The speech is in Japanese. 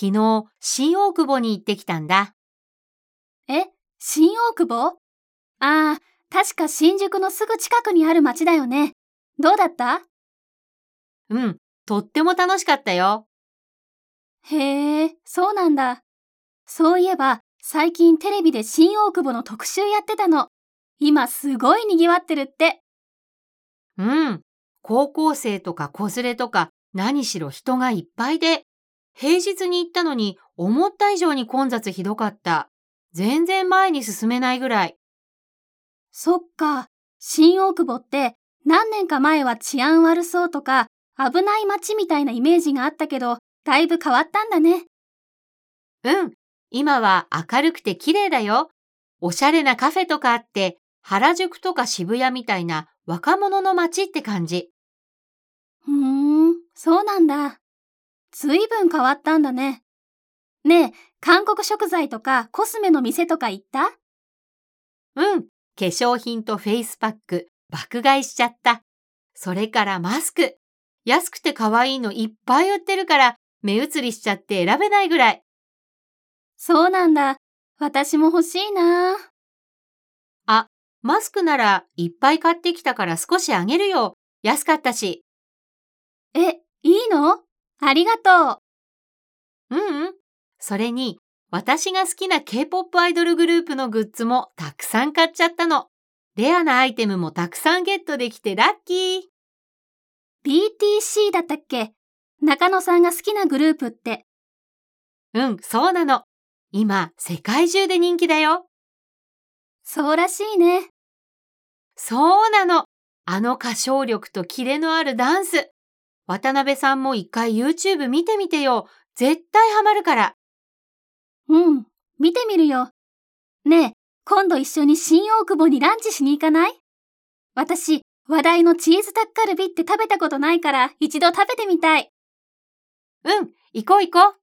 昨日、新大久保に行ってきたんだ。え、新大久保？ああ、確か新宿のすぐ近くにある街だよね。どうだった？うん、とっても楽しかったよ。へえ、そうなんだ。そういえば、最近テレビで新大久保の特集やってたの。今すごい賑わってるって。うん。高校生とか子連れとか何しろ人がいっぱいで、平日に行ったのに思った以上に混雑ひどかった。全然前に進めないぐらい。そっか。新大久保って何年か前は治安悪そうとか危ない街みたいなイメージがあったけど、だいぶ変わったんだね。うん。今は明るくて綺麗だよ。おしゃれなカフェとかあって、原宿とか渋谷みたいな若者の街って感じ。ふーん、そうなんだ。ずいぶん変わったんだね。ねえ、韓国食材とかコスメの店とか行った？うん、化粧品とフェイスパック爆買いしちゃった。それからマスク。安くて可愛いのいっぱい売ってるから目移りしちゃって選べないぐらい。そうなんだ。私も欲しいな。あ、マスクならいっぱい買ってきたから少しあげるよ。安かったし。え、いいの？ありがとう。うんうん。それに、私が好きな K-POP アイドルグループのグッズもたくさん買っちゃったの。レアなアイテムもたくさんゲットできてラッキー。BTC だったっけ？中野さんが好きなグループって。うん、そうなの。今、世界中で人気だよ。そうらしいね。そうなの。あの歌唱力とキレのあるダンス。渡辺さんも一回 YouTube 見てみてよ。絶対ハマるから。うん、見てみるよ。ねえ、今度一緒に新大久保にランチしに行かない？私、話題のチーズタッカルビって食べたことないから一度食べてみたい。うん、行こう行こう。